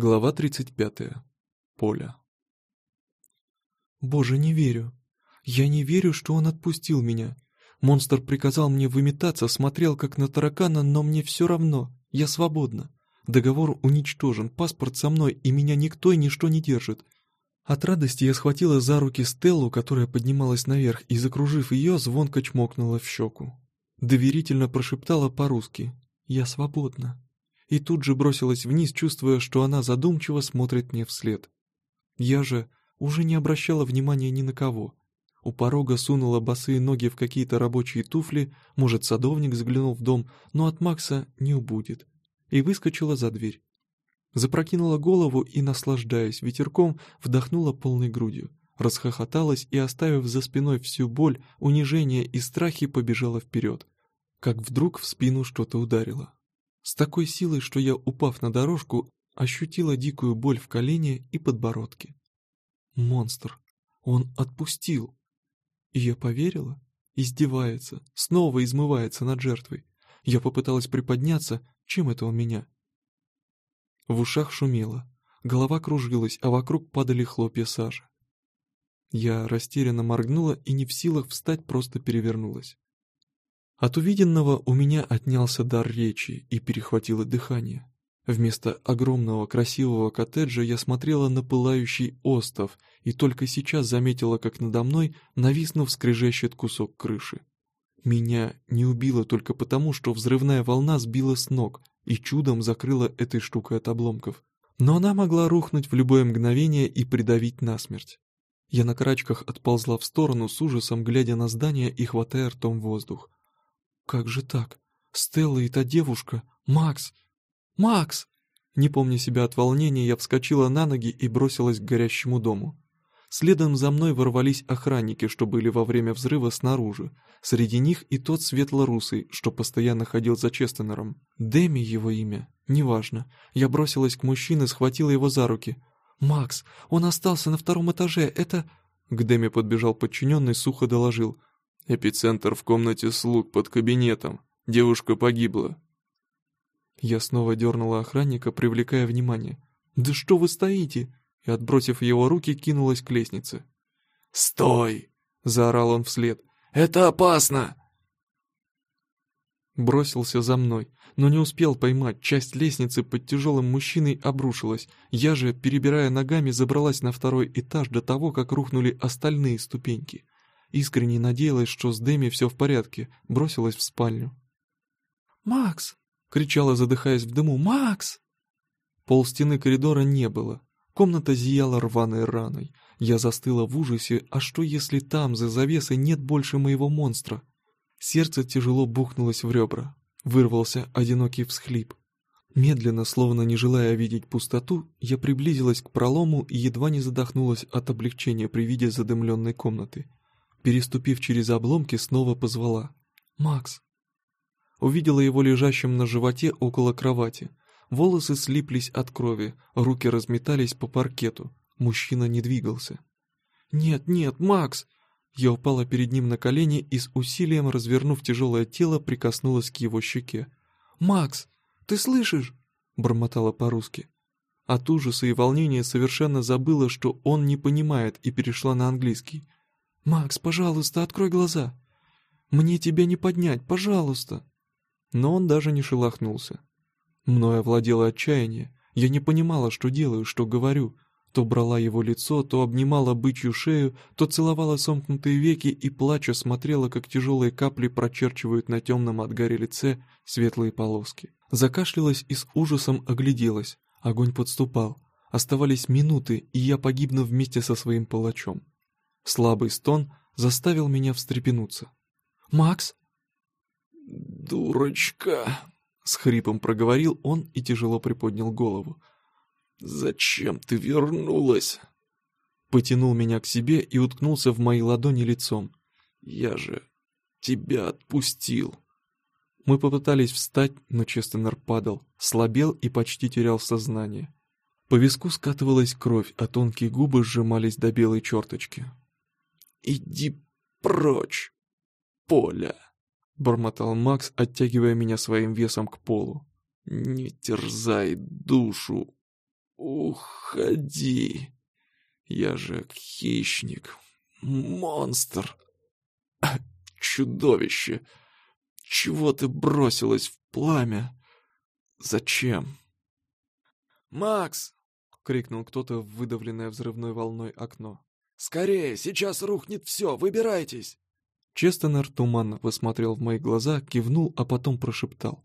Глава 35. Поля. Боже, не верю. Я не верю, что он отпустил меня. Монстр приказал мне выметаться, смотрел как на таракана, но мне все равно. Я свободна. Договор уничтожен, паспорт со мной, и меня никто и ничто не держит. От радости я схватила за руки Стеллу, которая поднималась наверх, и, закружив ее, звонко чмокнула в щеку. Доверительно прошептала по-русски «Я свободна» и тут же бросилась вниз, чувствуя, что она задумчиво смотрит мне вслед. Я же уже не обращала внимания ни на кого. У порога сунула босые ноги в какие-то рабочие туфли, может, садовник заглянул в дом, но от Макса не убудет. И выскочила за дверь. Запрокинула голову и, наслаждаясь ветерком, вдохнула полной грудью. Расхохоталась и, оставив за спиной всю боль, унижение и страхи, побежала вперед. Как вдруг в спину что-то ударило. С такой силой, что я, упав на дорожку, ощутила дикую боль в колене и подбородке. Монстр. Он отпустил. И я поверила? Издевается, снова измывается над жертвой. Я попыталась приподняться, чем это он меня? В ушах шумело, голова кружилась, а вокруг падали хлопья сажи. Я растерянно моргнула и не в силах встать, просто перевернулась. От увиденного у меня отнялся дар речи и перехватило дыхание. Вместо огромного красивого коттеджа я смотрела на пылающий остов и только сейчас заметила, как надо мной, нависнув, скрежещет кусок крыши. Меня не убило только потому, что взрывная волна сбила с ног и чудом закрыла этой штукой от обломков. Но она могла рухнуть в любое мгновение и придавить насмерть. Я на карачках отползла в сторону с ужасом, глядя на здание и хватая ртом воздух. Как же так? Стелла и та девушка? Макс! Макс! Не помня себя от волнения, я вскочила на ноги и бросилась к горящему дому. Следом за мной ворвались охранники, что были во время взрыва снаружи. Среди них и тот светло-русый, что постоянно ходил за Честенером. Дэми его имя, неважно. Я бросилась к мужчине, схватила его за руки. «Макс, он остался на втором этаже, это...» К Дэми подбежал подчиненный, сухо доложил. Эпицентр в комнате слуг под кабинетом. Девушка погибла. Я снова дернула охранника, привлекая внимание. «Да что вы стоите?» И, отбросив его руки, кинулась к лестнице. «Стой!» — заорал он вслед. «Это опасно!» Бросился за мной, но не успел поймать. Часть лестницы под тяжелым мужчиной обрушилась. Я же, перебирая ногами, забралась на второй этаж до того, как рухнули остальные ступеньки. Искренне надеялась, что с Дэми все в порядке, бросилась в спальню. «Макс!» — кричала, задыхаясь в дыму. «Макс!» Пол стены коридора не было. Комната зияла рваной раной. Я застыла в ужасе, а что если там, за завесой, нет больше моего монстра? Сердце тяжело бухнулось в ребра. Вырвался одинокий всхлип. Медленно, словно не желая видеть пустоту, я приблизилась к пролому и едва не задохнулась от облегчения при виде задымленной комнаты переступив через обломки, снова позвала. «Макс!» Увидела его лежащим на животе около кровати. Волосы слиплись от крови, руки разметались по паркету. Мужчина не двигался. «Нет, нет, Макс!» Я упала перед ним на колени и с усилием, развернув тяжелое тело, прикоснулась к его щеке. «Макс, ты слышишь?» — бормотала по-русски. От ужаса и волнения совершенно забыла, что он не понимает, и перешла на английский. «Макс, пожалуйста, открой глаза. Мне тебя не поднять, пожалуйста». Но он даже не шелохнулся. Мною овладело отчаяние. Я не понимала, что делаю, что говорю. То брала его лицо, то обнимала бычью шею, то целовала сомкнутые веки и, плача, смотрела, как тяжелые капли прочерчивают на темном от гари лице светлые полоски. Закашлялась и с ужасом огляделась. Огонь подступал. Оставались минуты, и я погибну вместе со своим палачом. Слабый стон заставил меня встрепенуться. «Макс?» «Дурочка!» — с хрипом проговорил он и тяжело приподнял голову. «Зачем ты вернулась?» Потянул меня к себе и уткнулся в мои ладони лицом. «Я же тебя отпустил!» Мы попытались встать, но Честенер падал, слабел и почти терял сознание. По виску скатывалась кровь, а тонкие губы сжимались до белой черточки. «Иди прочь, Поля!» — бормотал Макс, оттягивая меня своим весом к полу. «Не терзай душу, Уходи. Я же хищник, монстр, чудовище. Чего ты бросилась в пламя? Зачем? «Макс!» — крикнул кто-то в выдавленное взрывной волной окно. «Скорее, сейчас рухнет все, выбирайтесь!» Честонер туманно посмотрел в мои глаза, кивнул, а потом прошептал.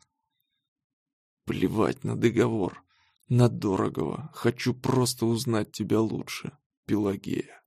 «Плевать на договор, на дорогого. Хочу просто узнать тебя лучше, Пелагея».